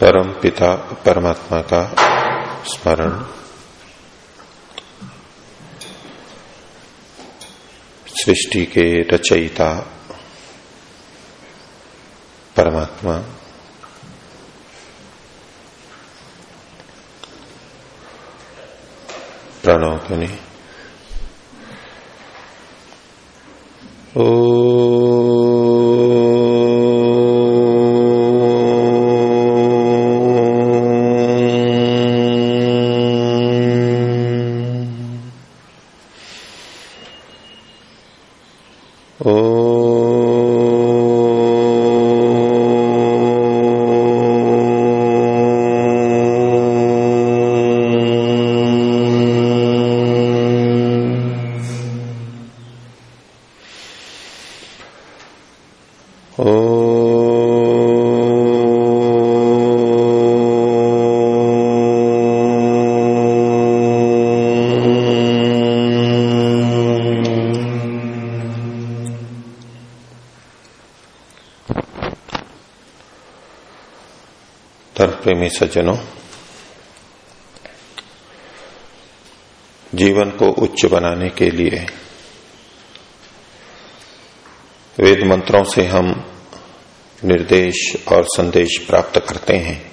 परम पिता परमात्मा का स्मरण। सृष्टि के रचयिता परमात्मा। प्रणव ओ प्रेमी सज्जनों, जीवन को उच्च बनाने के लिए वेद मंत्रों से हम निर्देश और संदेश प्राप्त करते हैं।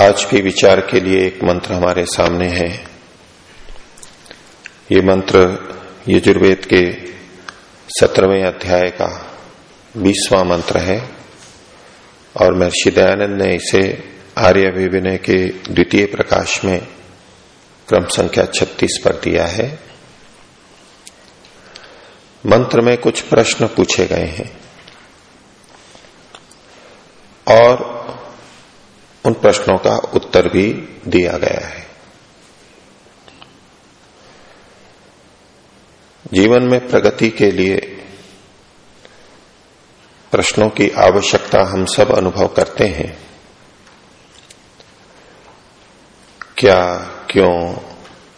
आज के विचार के लिए एक मंत्र हमारे सामने है। ये मंत्र यजुर्वेद के सत्रहवें अध्याय का बीसवां मंत्र है। और महर्षि दयानंद ने इसे आर्य विविनय के द्वितीय प्रकाश में क्रम संख्या 36 पर दिया है। मंत्र में कुछ प्रश्न पूछे गए हैं और उन प्रश्नों का उत्तर भी दिया गया है। जीवन में प्रगति के लिए प्रश्नों की आवश्यकता हम सब अनुभव करते हैं। क्या, क्यों,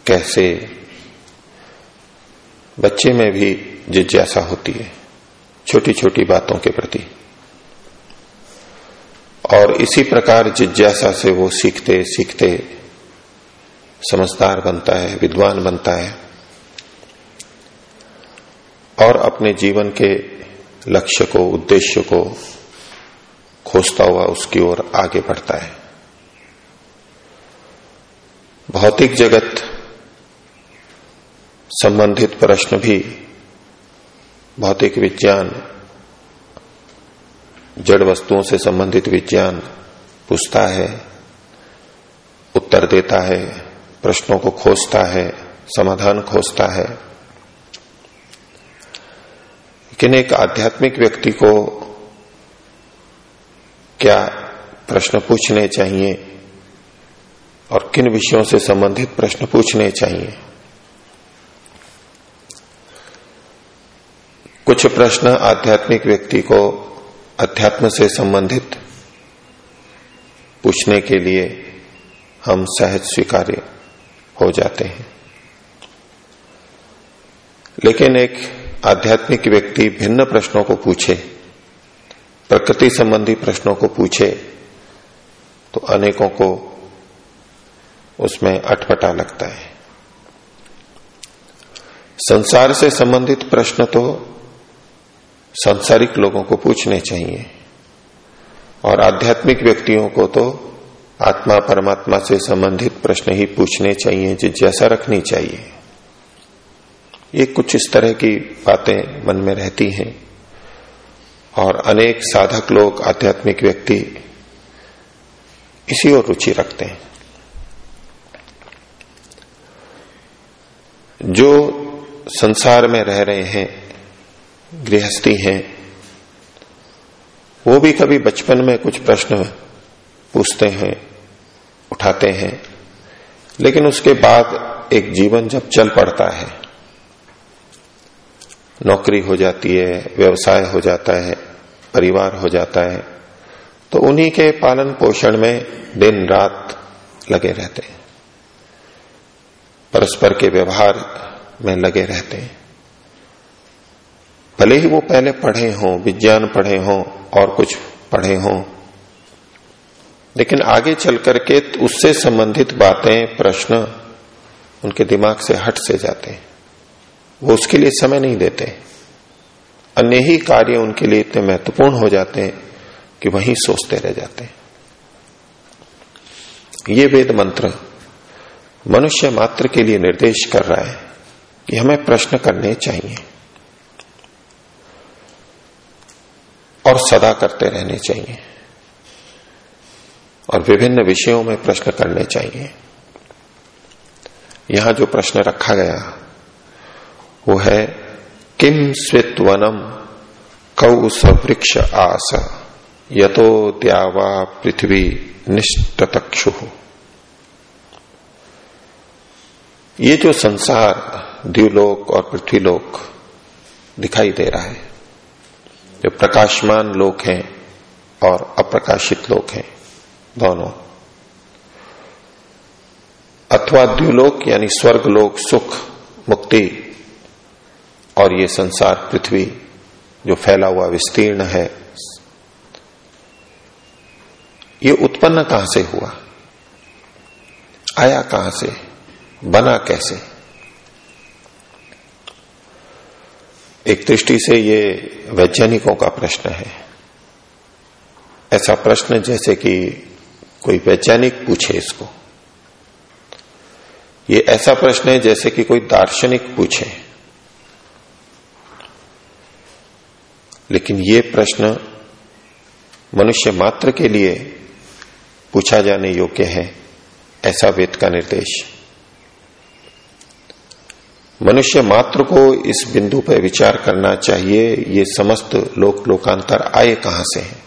कैसे? बच्चे में भी जिज्ञासा होती है छोटी छोटी बातों के प्रति। और इसी प्रकार जिज्ञासा से वो सीखते सीखते समझदार बनता है, विद्वान बनता है। और अपने जीवन के लक्ष्य को, उद्देश्य को खोजता हुआ उसकी ओर आगे बढ़ता है। भौतिक जगत संबंधित प्रश्न भी, भौतिक विज्ञान, जड़ वस्तुओं से संबंधित विज्ञान पूछता है, उत्तर देता है, प्रश्नों को खोजता है, समाधान खोजता है। लेकिन एक आध्यात्मिक व्यक्ति को क्या प्रश्न पूछने चाहिए? और किन विषयों से संबंधित प्रश्न पूछने चाहिए? कुछ प्रश्न आध्यात्मिक व्यक्ति को अध्यात्म से संबंधित पूछने के लिए हम सहज स्वीकार्य हो जाते हैं। लेकिन एक आध्यात्मिक व्यक्ति भिन्न प्रश्नों को पूछे, प्रकृति संबंधी प्रश्नों को पूछे तो अनेकों को उसमें अटपटा लगता है। संसार से संबंधित प्रश्न तो सांसारिक लोगों को पूछने चाहिए, और आध्यात्मिक व्यक्तियों को तो आत्मा परमात्मा से संबंधित प्रश्न ही पूछने चाहिए जिज्ञासा रखनी चाहिए। ये कुछ इस तरह की बातें मन में रहती हैं। और अनेक साधक लोग, आध्यात्मिक व्यक्ति इसी ओर रुचि रखते हैं। जो संसार में रह रहे हैं, गृहस्थी हैं, वो भी कभी बचपन में कुछ प्रश्न पूछते हैं, उठाते हैं, लेकिन उसके बाद एक जीवन जब चल पड़ता है नौकरी हो जाती है, व्यवसाय हो जाता है, परिवार हो जाता है तो उन्हीं के पालन पोषण में दिन रात लगे रहते हैं। परस्पर के व्यवहार में लगे रहते हैं। भले ही वो पहले पढ़े हों, विज्ञान पढ़े हों, और कुछ पढ़े हों, लेकिन आगे चल करके उससे संबंधित बातें, प्रश्न उनके दिमाग से हट से जाते हैं। वो उसके लिए समय नहीं देते। अन्य ही कार्य उनके लिए इतने महत्वपूर्ण हो जाते हैं कि वहीं सोचते रह जाते हैं। ये वेद मंत्र मनुष्य मात्र के लिए निर्देश कर रहा है कि हमें प्रश्न करने चाहिए और सदा करते रहने चाहिए और विभिन्न विषयों में प्रश्न करने चाहिए। यहाँ जो प्रश्न रखा गया वो है किम स्वित्वनम? कौ सवृक्ष आस। यतो द्यावा पृथ्वी निष्ठतक्षु ये जो संसार द्व्यूलोक और पृथ्वीलोक दिखाई दे रहा है, जो प्रकाशमान लोक हैं और अप्रकाशित लोक हैं, दोनों। अथवा द्व्यूलोक यानी स्वर्ग लोक सुख, मुक्ति और ये संसार पृथ्वी जो फैला हुआ विस्तीर्ण है, ये उत्पन्न कहाँ से हुआ? आया कहाँ से? बना कैसे? एक दृष्टि से ये वैज्ञानिकों का प्रश्न है। ऐसा प्रश्न जैसे कि कोई वैज्ञानिक पूछे इसको। ये ऐसा प्रश्न है जैसे कि कोई दार्शनिक पूछे। लेकिन ये प्रश्न मनुष्य मात्र के लिए पूछा जाने योग्य है, ऐसा वेद का निर्देश। मनुष्य मात्र को इस बिंदु पर विचार करना चाहिए, ये समस्त लोक लोकांतर आए कहाँ से हैं?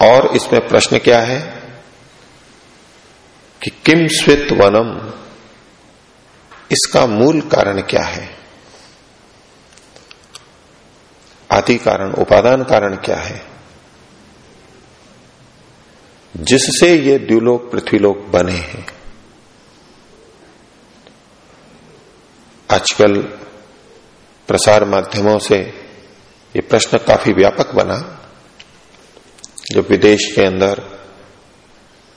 और इसमें प्रश्न क्या है कि किम स्वित वनम इसका मूल कारण क्या है? आदि कारण, उपादान कारण क्या है? जिससे ये द्व्यूलोक पृथ्वीलोक बने हैं। आजकल प्रसार माध्यमों से ये प्रश्न काफ़ी व्यापक बना। जो विदेश के अंदर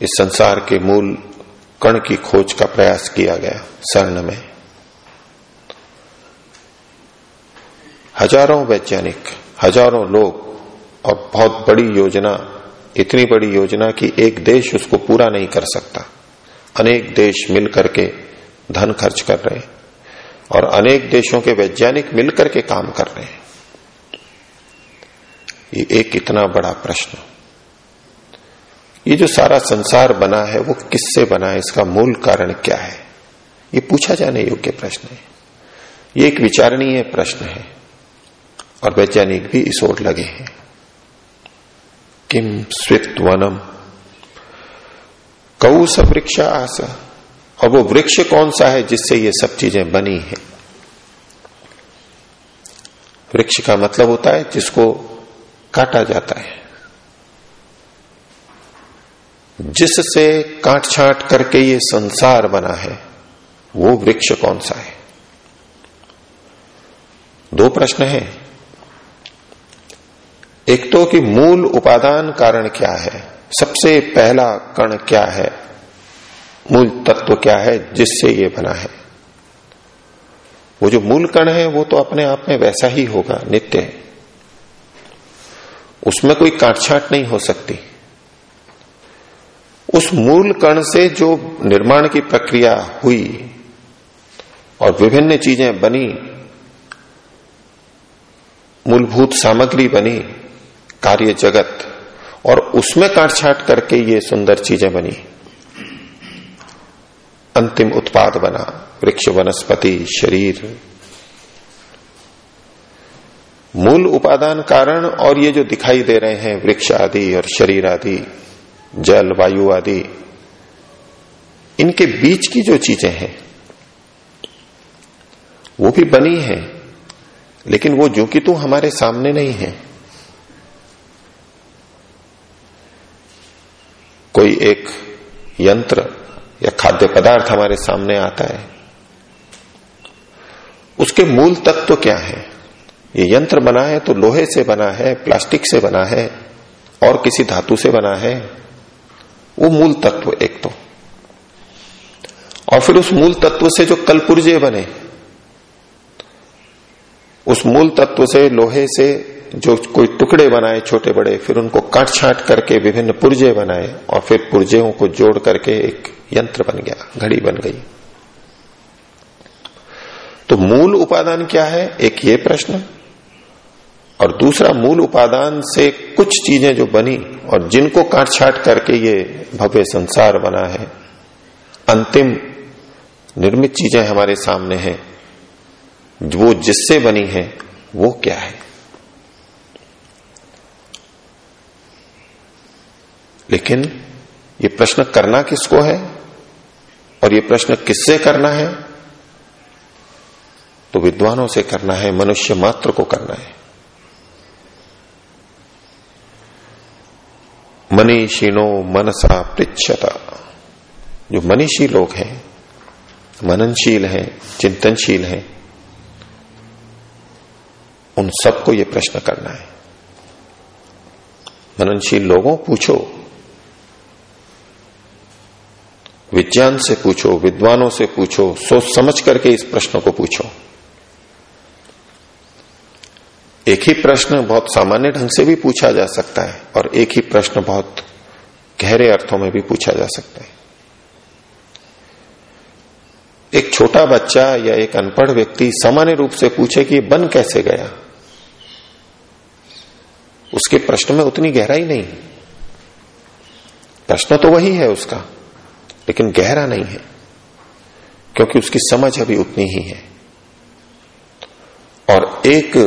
इस संसार के मूल कण की खोज का प्रयास किया गया सर्ण में। हज़ारों वैज्ञानिक, हज़ारों लोग और बहुत बड़ी योजना, इतनी बड़ी योजना कि एक देश उसको पूरा नहीं कर सकता। अनेक देश मिल करके धन खर्च कर रहे हैं और अनेक देशों के वैज्ञानिक मिलकर के काम कर रहे हैं। ये एक इतना बड़ा प्रश्न। ये जो सारा संसार बना है, वो किससे बना है? इसका मूल कारण क्या है? ये पूछा जाने योग्य प्रश्न है। ये एक विचारणीय प्रश्न है और वैज्ञानिक भी इस ओर लगे हैं। किम स्वित वनम? कौ वृक्ष आस। और वो वृक्ष कौन सा है जिससे ये सब चीज़ें बनी है? वृक्ष का मतलब होता है जिसको काटा जाता है। जिससे काट छाट करके ये संसार बना है, वो वृक्ष कौन सा है? दो प्रश्न है। एक तो कि मूल उपादान कारण क्या है? सबसे पहला कण क्या है? मूल तत्व क्या है जिससे ये बना है? वो जो मूल कण है, वो तो अपने आप में वैसा ही होगा, नित्य उसमें कोई काटछाट नहीं हो सकती। उस मूल कण से जो निर्माण की प्रक्रिया हुई और विभिन्न चीज़ें बनी, मूलभूत सामग्री बनी, कार्य जगत, और उसमें काट छाट करके ये सुंदर चीज़ें बनी। अंतिम उत्पाद बना, वृक्ष, वनस्पति, शरीर। मूल उपादान कारण और ये जो दिखाई दे रहे हैं, वृक्ष आदि और शरीर आदि जल वायु आदि, इनके बीच की जो चीज़ें हैं, वो भी बनी है, लेकिन वो जो कि तो हमारे सामने नहीं है। कोई एक यंत्र या खाद्य पदार्थ हमारे सामने आता है, उसके मूल तत्व तो क्या है? ये यंत्र बना है तो लोहे से बना है, प्लास्टिक से बना है, और किसी धातु से बना है वो मूल तत्व एक तो। और फिर उस मूल तत्व से जो कल पुर्जे बने, उस मूल तत्व से लोहे से जो कोई टुकड़े बनाए, छोटे बड़े, फिर उनको काट छाट करके विभिन्न पुर्जे बनाए, और फिर पुर्जेों को जोड़ करके एक यंत्र बन गया, घड़ी बन गई। तो मूल उपादान क्या है? एक ये प्रश्न। और दूसरा मूल उपादान से कुछ चीज़ें जो बनी और जिनको काट छाट करके ये भव्य संसार बना है। अंतिम निर्मित चीज़ें हमारे सामने हैं। वो जिससे बनी है, वो क्या है? लेकिन ये प्रश्न करना किसको है और ये प्रश्न किससे करना है? तो विद्वानों से करना है, मनुष्य मात्र को करना है। मनीषिणो मनसा पृछता जो मनीषी लोग हैं, मननशील हैं, चिंतनशील हैं, उन सबको ये प्रश्न करना है। मननशील लोगों पूछो, विज्ञान से पूछो, विद्वानों से पूछो, सोच समझ करके इस प्रश्न को पूछो। एक ही प्रश्न बहुत सामान्य ढंग से भी पूछा जा सकता है और एक ही प्रश्न बहुत गहरे अर्थों में भी पूछा जा सकता है। एक छोटा बच्चा या एक अनपढ़ व्यक्ति सामान्य रूप से पूछे कि बन कैसे गया? उसके प्रश्न में उतनी गहराई नहीं प्रश्न तो वही है उसका, लेकिन गहरा नहीं है, क्योंकि उसकी समझ अभी उतनी ही है। और एक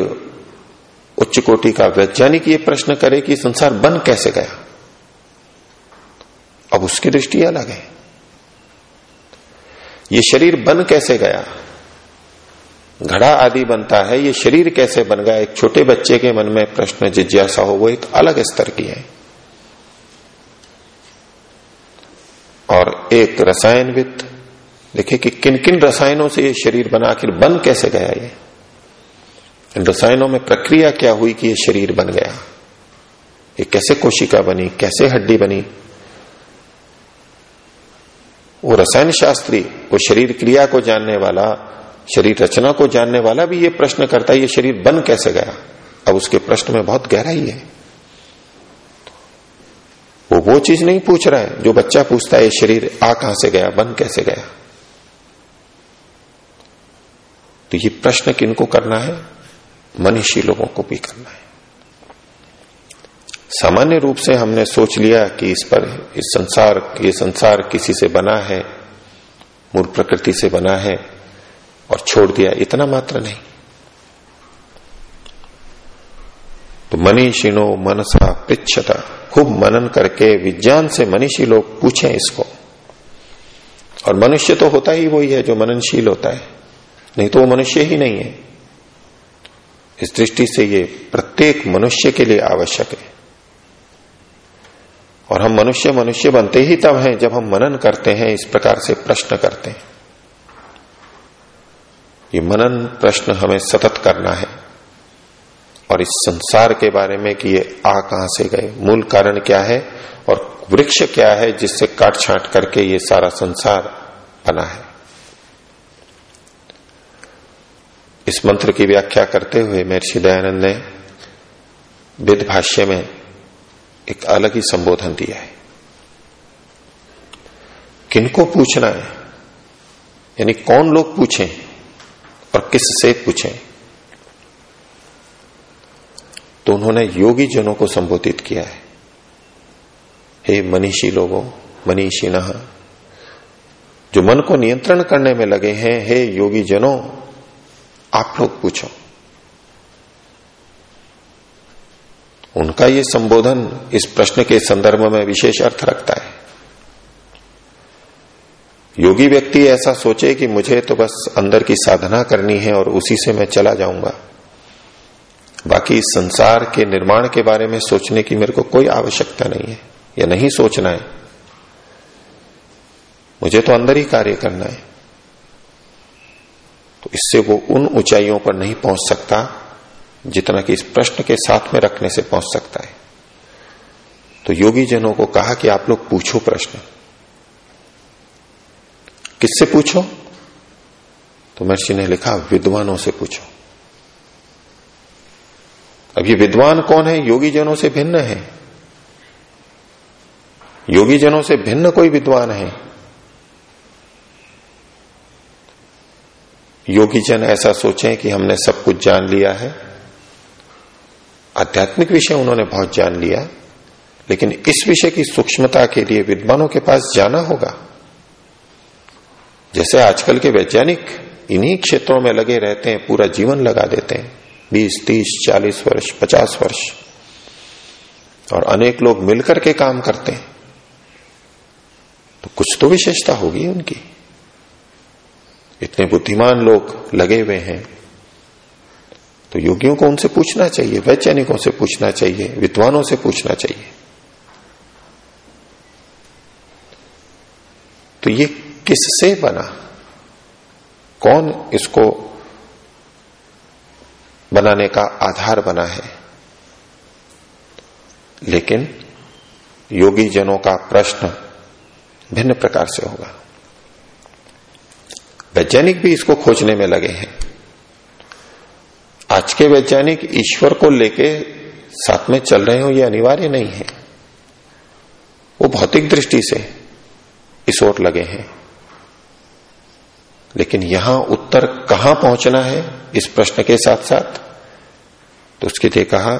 उच्च कोटि का वैज्ञानिक ये प्रश्न करे कि संसार बन कैसे गया? अब उसकी दृष्टि अलग है। ये शरीर बन कैसे गया? घड़ा आदि बनता है, ये शरीर कैसे बन गया? एक छोटे बच्चे के मन में प्रश्न, जिज्ञासा हो, वो एक अलग स्तर की है। और एक रसायनविद, देखिए कि किन किन रसायनों से ये शरीर बना, आखिर बन कैसे गया ये? रसायनों में प्रक्रिया क्या हुई कि ये शरीर बन गया? ये कैसे कोशिका बनी? कैसे हड्डी बनी? वो रसायन शास्त्री वो शरीर क्रिया को जानने वाला, शरीर रचना को जानने वाला भी ये प्रश्न करता है, ये शरीर बन कैसे गया? अब उसके प्रश्न में बहुत गहराई है। वो वो चीज़ नहीं पूछ रहा है, जो बच्चा पूछता है, ये शरीर आ कहाँ से गया, बन कैसे गया? तो ये प्रश्न किनको करना है? मनीषी लोगों को भी करना है। सामान्य रूप से हमने सोच लिया कि इस पर, इस संसार, ये संसार किसी से बना है, मूल प्रकृति से बना है, और छोड़ दिया, इतना मात्र नहीं। तो मनीषिणो मनसा पृछता खूब मनन करके विज्ञान से मनीषी लोग पूछें इसको। और मनुष्य तो होता ही वही है जो मननशील होता है। नहीं तो वो मनुष्य ही नहीं है। इस दृष्टि से ये प्रत्येक मनुष्य के लिए आवश्यक है। और हम मनुष्य मनुष्य बनते ही तब हैं जब हम मनन करते हैं, इस प्रकार से प्रश्न करते हैं। ये मनन प्रश्न हमें सतत करना है। और इस संसार के बारे में कि ये आ कहाँ से गए, मूल कारण क्या है और वृक्ष क्या है जिससे काट छाट करके ये सारा संसार बना है। इस मंत्र की व्याख्या करते हुए महर्षि दयानंद ने वेद भाष्य में एक अलग ही संबोधन दिया है। किनको पूछना है? यानी कौन लोग पूछें और किससे पूछें? तो उन्होंने योगी जनों को संबोधित किया है। हे मनीषी लोगों मनीषी जो मन को नियंत्रण करने में लगे हैं, हे योगी जनों आप लोग पूछो। उनका ये संबोधन इस प्रश्न के संदर्भ में विशेष अर्थ रखता है। योगी व्यक्ति ऐसा सोचे कि मुझे तो बस अंदर की साधना करनी है और उसी से मैं चला जाऊँगा। बाकी इस संसार के निर्माण के बारे में सोचने की मेरे को कोई आवश्यकता नहीं है या नहीं सोचना है। मुझे तो अंदर ही कार्य करना है। तो इससे वो उन ऊंचाइयों पर नहीं पहुँच सकता जितना कि इस प्रश्न के साथ में रखने से पहुँच सकता है। तो योगी जनों को कहा कि आप लोग पूछो प्रश्न। किससे पूछो? तो महर्षि ने लिखा, विद्वानों से पूछो। अब ये विद्वान कौन है? योगी जनों से भिन्न है। योगी जनों से भिन्न कोई विद्वान है? योगी जन ऐसा सोचें कि हमने सब कुछ जान लिया है। आध्यात्मिक विषय उन्होंने बहुत जान लिया, लेकिन इस विषय की सूक्ष्मता के लिए विद्वानों के पास जाना होगा। जैसे आजकल के वैज्ञानिक इन्हीं क्षेत्रों में लगे रहते हैं, पूरा जीवन लगा देते हैं, बीस, तीस, चालीस वर्ष, पचास वर्ष, और अनेक लोग मिलकर के काम करते हैं। तो कुछ तो विशेषता होगी उनकी। इतने बुद्धिमान लोग लगे हुए हैं तो योगियों को उनसे पूछना चाहिए, वैज्ञानिकों से पूछना चाहिए, विद्वानों से पूछना चाहिए। तो ये किससे बना? कौन इसको बनाने का आधार बना है? लेकिन योगी जनों का प्रश्न भिन्न प्रकार से होगा। वैज्ञानिक भी इसको खोजने में लगे हैं। आज के वैज्ञानिक ईश्वर को लेके साथ में चल रहे हो ये अनिवार्य नहीं है। वो भौतिक दृष्टि से इस ओर लगे हैं। लेकिन यहाँ उत्तर कहाँ पहुँचना है, इस प्रश्न के साथ साथ तो उसके लिए कहा,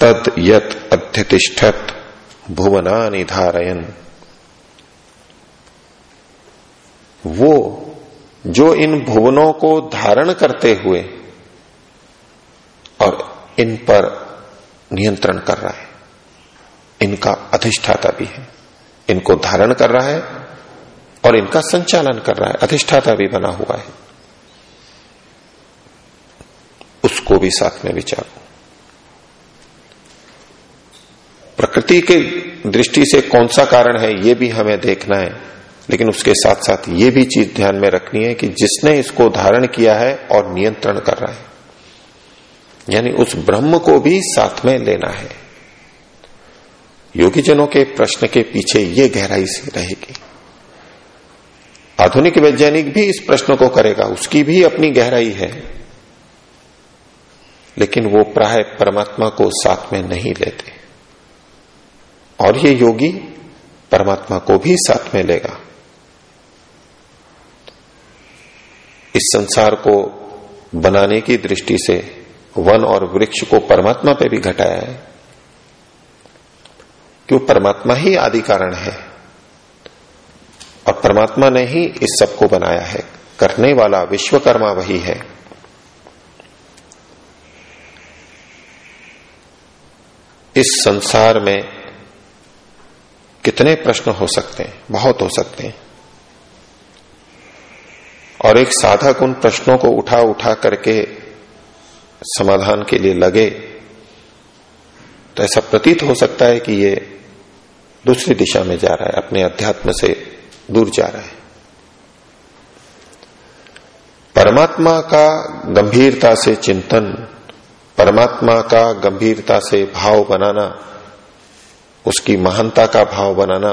तद यत अध्यतिष्ठत भुवना निधारयन वो जो इन भुवनों को धारण करते हुए और इन पर नियंत्रण कर रहा है। इनका अधिष्ठाता भी है। इनको धारण कर रहा है और इनका संचालन कर रहा है। अधिष्ठाता भी बना हुआ है। उसको भी साथ में विचारो। प्रकृति के दृष्टि से कौन सा कारण है, ये भी हमें देखना है। लेकिन उसके साथ साथ ये भी चीज़ ध्यान में रखनी है कि जिसने इसको धारण किया है और नियंत्रण कर रहा है, यानी उस ब्रह्म को भी साथ में लेना है। योगी जनों के प्रश्न के पीछे ये गहराई से रहेगी। आधुनिक वैज्ञानिक भी इस प्रश्न को करेगा, उसकी भी अपनी गहराई है, लेकिन वो प्राय परमात्मा को साथ में नहीं लेते। और ये योगी परमात्मा को भी साथ में लेगा। इस संसार को बनाने की दृष्टि से वन और वृक्ष को परमात्मा पे भी घटाया है। क्यों? परमात्मा ही आदि कारण है। और परमात्मा ने ही इस सबको बनाया है। करने वाला विश्वकर्मा वही है। इस संसार में कितने प्रश्न हो सकते हैं? बहुत हो सकते हैं। और एक साधक उन प्रश्नों को उठा उठा करके समाधान के लिए लगे। तो ऐसा प्रतीत हो सकता है कि ये दूसरी दिशा में जा रहा है, अपने अध्यात्म से दूर जा रहा है। परमात्मा का गंभीरता से चिंतन, परमात्मा का गंभीरता से भाव बनाना, उसकी महानता का भाव बनाना,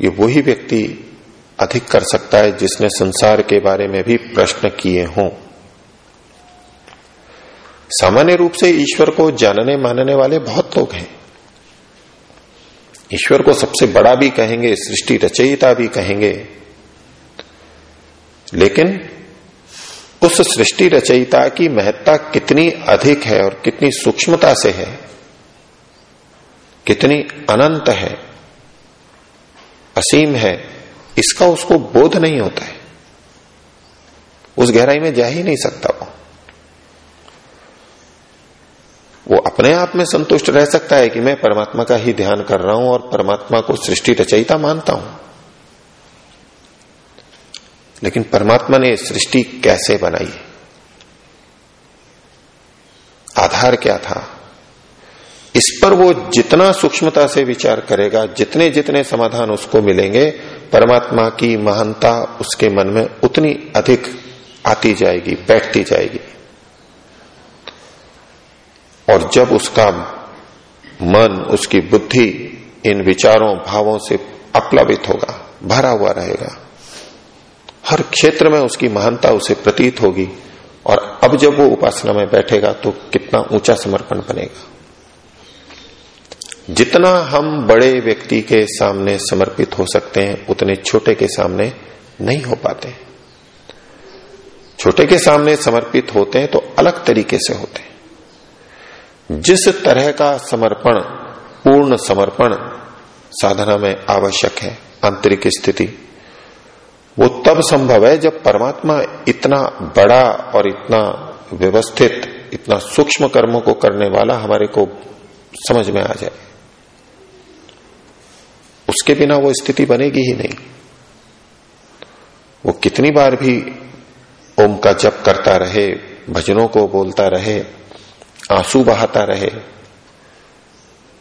ये वही व्यक्ति अधिक कर सकता है जिसने संसार के बारे में भी प्रश्न किए हों। सामान्य रूप से ईश्वर को जानने मानने वाले बहुत लोग हैं। ईश्वर को सबसे बड़ा भी कहेंगे, सृष्टि रचयिता भी कहेंगे। लेकिन उस सृष्टि रचयिता की महत्ता कितनी अधिक है और कितनी सूक्ष्मता से है, कितनी अनंत है, असीम है इसका उसको बोध नहीं होता है। उस गहराई में जा ही नहीं सकता वो। वो अपने आप में संतुष्ट रह सकता है कि मैं परमात्मा का ही ध्यान कर रहा हूँ और परमात्मा को सृष्टि रचयिता मानता हूँ। लेकिन परमात्मा ने सृष्टि कैसे बनाई? आधार क्या था? इस पर वो जितना सूक्ष्मता से विचार करेगा, जितने जितने समाधान उसको मिलेंगे, परमात्मा की महानता उसके मन में उतनी अधिक आती जाएगी, बैठती जाएगी। और जब उसका मन, उसकी बुद्धि इन विचारों, भावों से अप्लावित होगा, भरा हुआ रहेगा, हर क्षेत्र में उसकी महानता उसे प्रतीत होगी, और अब जब वो उपासना में बैठेगा तो कितना ऊँचा समर्पण बनेगा। जितना हम बड़े व्यक्ति के सामने समर्पित हो सकते हैं, उतने छोटे के सामने नहीं हो पाते। छोटे के सामने समर्पित होते हैं तो अलग तरीके से होते हैं। जिस तरह का समर्पण, पूर्ण समर्पण साधना में आवश्यक है, आंतरिक स्थिति, वो तब संभव है जब परमात्मा इतना बड़ा और इतना व्यवस्थित, इतना सूक्ष्म कर्मों को करने वाला हमारे को समझ में आ जाए। उसके बिना वो स्थिति बनेगी ही नहीं। वो कितनी बार भी ओम का जप करता रहे, भजनों को बोलता रहे, आँसू बहाता रहे,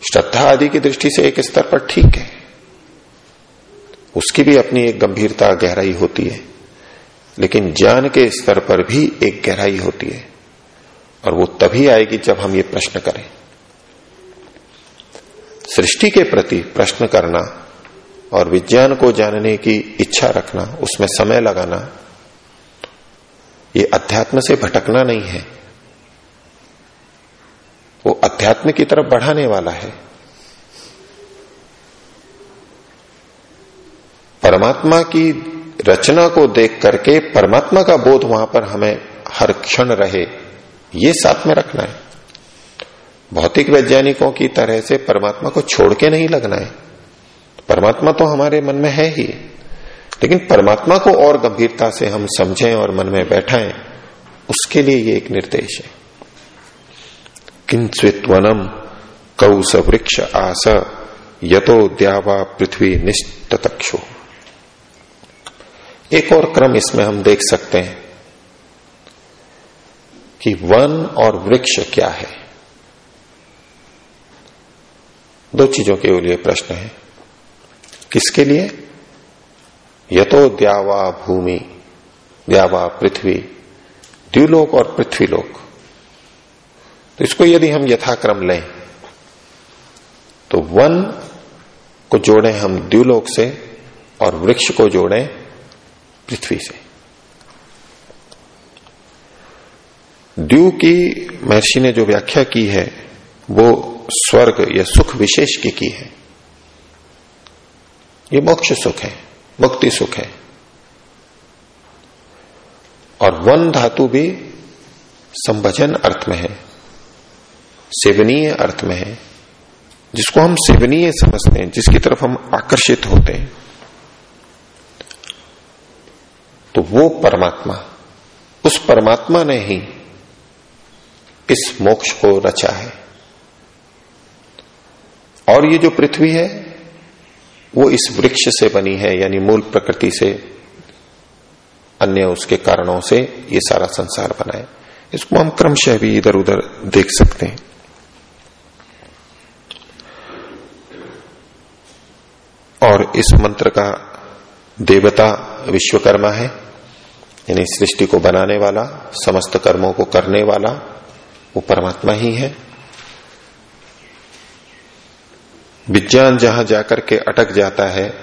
श्रद्धा आदि की दृष्टि से एक स्तर पर ठीक है। उसकी भी अपनी एक गंभीरता, गहराई होती है, लेकिन ज्ञान के स्तर पर भी एक गहराई होती है, और वो तभी आएगी जब हम ये प्रश्न करें। सृष्टि के प्रति प्रश्न करना और विज्ञान को जानने की इच्छा रखना, उसमें समय लगाना, ये अध्यात्म से भटकना नहीं है। वो अध्यात्म की तरफ़ बढ़ाने वाला है। परमात्मा की रचना को देख करके परमात्मा का बोध वहाँ पर हमें हर क्षण रहे, ये साथ में रखना है। भौतिक वैज्ञानिकों की तरह से परमात्मा को छोड़ के नहीं लगना है। परमात्मा तो हमारे मन में है ही। लेकिन परमात्मा को और गंभीरता से हम समझें और मन में बैठाएँ, उसके लिए ये एक निर्देश है। किंचित्वनम कौस वृक्ष आस, यतो द्यावा पृथ्वी निष्ठो एक और क्रम इसमें हम देख सकते हैं कि वन और वृक्ष क्या है। दो चीज़ों के लिए प्रश्न है। किसके लिए? यतो द्यावा भूमि, द्यावा पृथ्वी द्व्यूलोक और पृथ्वीलोक। तो इसको यदि हम यथाक्रम लें तो वन को जोड़ें हम द्व्यूलोक से और वृक्ष को जोड़ें पृथ्वी से। द्यू की महर्षि ने जो व्याख्या की है, वो स्वर्ग या सुख विशेष की की है। ये मोक्ष सुख है, मुक्ति सुख है। और वन धातु भी संभजन अर्थ में है, सेवनीय अर्थ में है, जिसको हम सेवनीय समझते हैं, जिसकी तरफ़ हम आकर्षित होते हैं। तो वो परमात्मा, उस परमात्मा ने ही इस मोक्ष को रचा है। और ये जो पृथ्वी है वो इस वृक्ष से बनी है, यानी मूल प्रकृति से, अन्य उसके कारणों से ये सारा संसार बना है। इसको हम क्रमशः भी इधर उधर देख सकते हैं। और इस मंत्र का देवता विश्वकर्मा है, यानी सृष्टि को बनाने वाला, समस्त कर्मों को करने वाला, वो परमात्मा ही है। विज्ञान जहाँ जाकर के अटक जाता है,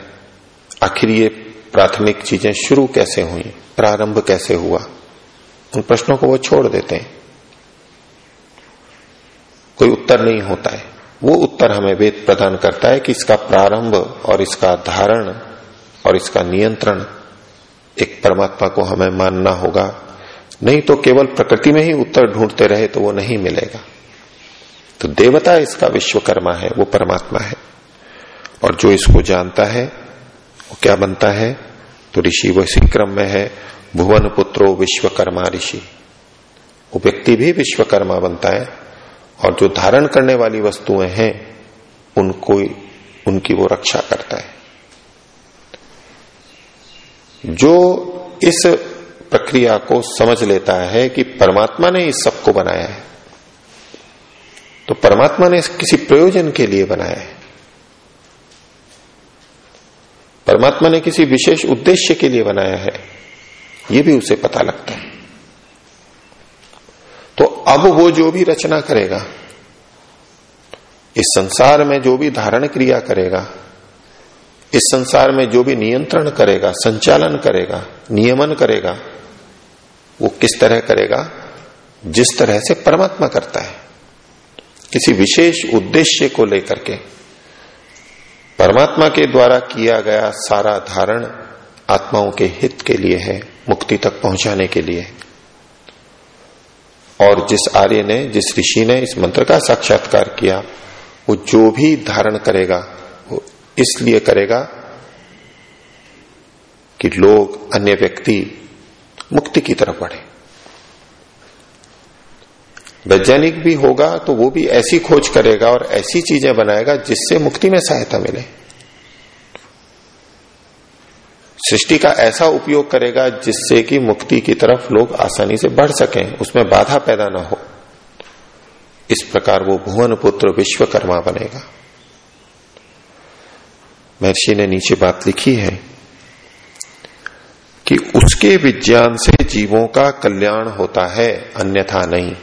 आखिर ये प्राथमिक चीज़ें शुरू कैसे हुई? प्रारंभ कैसे हुआ? उन प्रश्नों को वो छोड़ देते हैं। कोई उत्तर नहीं होता है। वो उत्तर हमें वेद प्रदान करता है कि इसका प्रारंभ और इसका धारण और इसका नियंत्रण एक परमात्मा को हमें मानना होगा। नहीं तो केवल प्रकृति में ही उत्तर ढूंढते रहे तो वो नहीं मिलेगा। तो देवता इसका विश्वकर्मा है, वो परमात्मा है। और जो इसको जानता है, वो क्या बनता है? तो ऋषि वैसी क्रम में है, भुवन पुत्रो विश्वकर्मा ऋषि। वो व्यक्ति भी विश्वकर्मा बनता है, और जो धारण करने वाली वस्तुएँ हैं, उनको उनकी वो रक्षा करता है। जो इस प्रक्रिया को समझ लेता है कि परमात्मा ने इस सबको बनाया है तो परमात्मा ने किसी प्रयोजन के लिए बनाया है। परमात्मा ने किसी विशेष उद्देश्य के लिए बनाया है, ये भी उसे पता लगता है। तो अब वो जो भी रचना करेगा, इस संसार में जो भी धारण क्रिया करेगा, इस संसार में जो भी नियंत्रण करेगा, संचालन करेगा, नियमन करेगा, वो किस तरह करेगा, जिस तरह से परमात्मा करता है। किसी विशेष उद्देश्य को लेकर के परमात्मा के द्वारा किया गया सारा धारण आत्माओं के हित के लिए है, मुक्ति तक पहुँचाने के लिए। और जिस आर्य ने, जिस ऋषि ने इस मंत्र का साक्षात्कार किया, वो जो भी धारण करेगा, वो इसलिए करेगा कि लोग, अन्य व्यक्ति मुक्ति की तरफ़ बढ़े। वैज्ञानिक भी होगा तो वो भी ऐसी खोज करेगा और ऐसी चीज़ें बनाएगा जिससे मुक्ति में सहायता मिले। सृष्टि का ऐसा उपयोग करेगा जिससे कि मुक्ति की तरफ़ लोग आसानी से बढ़ सकें, उसमें बाधा पैदा ना हो। इस प्रकार वो भुवन पुत्र विश्वकर्मा बनेगा। महर्षि ने नीचे बात लिखी है कि उसके विज्ञान से जीवों का कल्याण होता है, अन्यथा नहीं।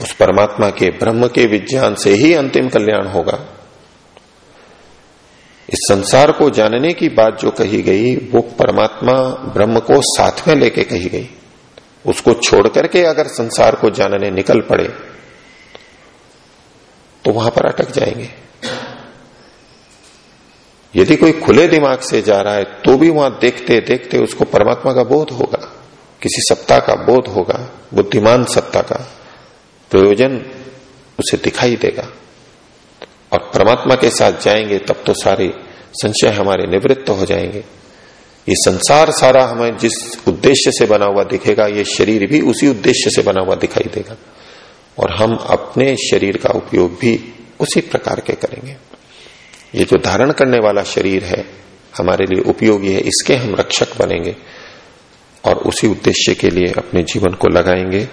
उस परमात्मा के, ब्रह्म के विज्ञान से ही अंतिम कल्याण होगा। इस संसार को जानने की बात जो कही गई, वो परमात्मा ब्रह्म को साथ में लेके कही गई। उसको छोड़ करके अगर संसार को जानने निकल पड़े तो वहाँ पर अटक जाएँगे। यदि कोई खुले दिमाग से जा रहा है तो भी वहाँ देखते देखते उसको परमात्मा का बोध होगा। किसी सत्ता का बोध होगा, बुद्धिमान सत्ता का। प्रयोजन उसे दिखाई देगा। और परमात्मा के साथ जाएँगे, तब तो सारे संशय हमारे निवृत्त हो जाएँगे। ये संसार सारा हमें जिस उद्देश्य से बना हुआ दिखेगा, ये शरीर भी उसी उद्देश्य से बना हुआ दिखाई देगा। और हम अपने शरीर का उपयोग भी उसी प्रकार के करेंगे। ये जो धारण करने वाला शरीर है, हमारे लिए उपयोगी है, इसके हम रक्षक बनेंगे और उसी उद्देश्य के लिए अपने जीवन को लगाएँगे।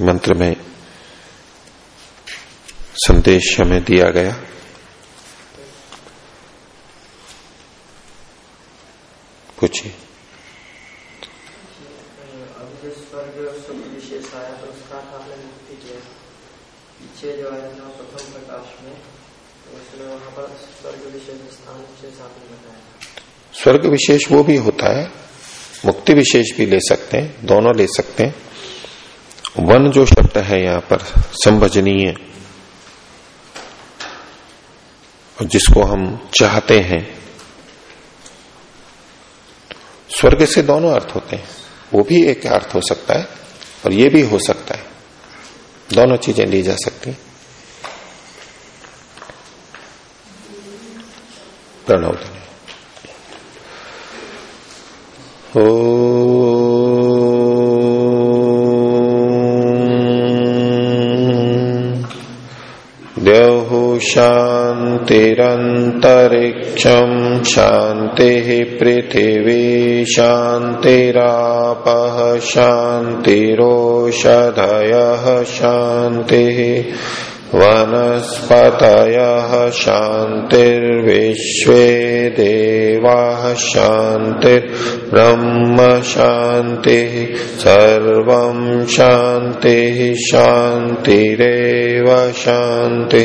मंत्र में संदेश हमें दिया गया। पूछिए। स्वर्ग विशेष वो भी होता है, मुक्ति विशेष भी ले सकते हैं, दोनों ले सकते हैं। वन जो शब्द है यहाँ पर, संभजनीय और जिसको हम चाहते हैं। स्वर्ग से दोनों अर्थ होते हैं। वो भी एक अर्थ हो सकता है और ये भी हो सकता है। दोनों चीज़ें ली जा सकती हैं। प्रणव ओ शान्तिरन्तरिक्षम् शान्तिः पृथिवी शान्तिरापः शान्तिरोषधयः शान्तिः वनस्पतयः शान्तिर्विश्वे देवाः शान्तिर्ब्रह्म शान्तिः सर्वं शान्तिः शान्तिरेव शान्ति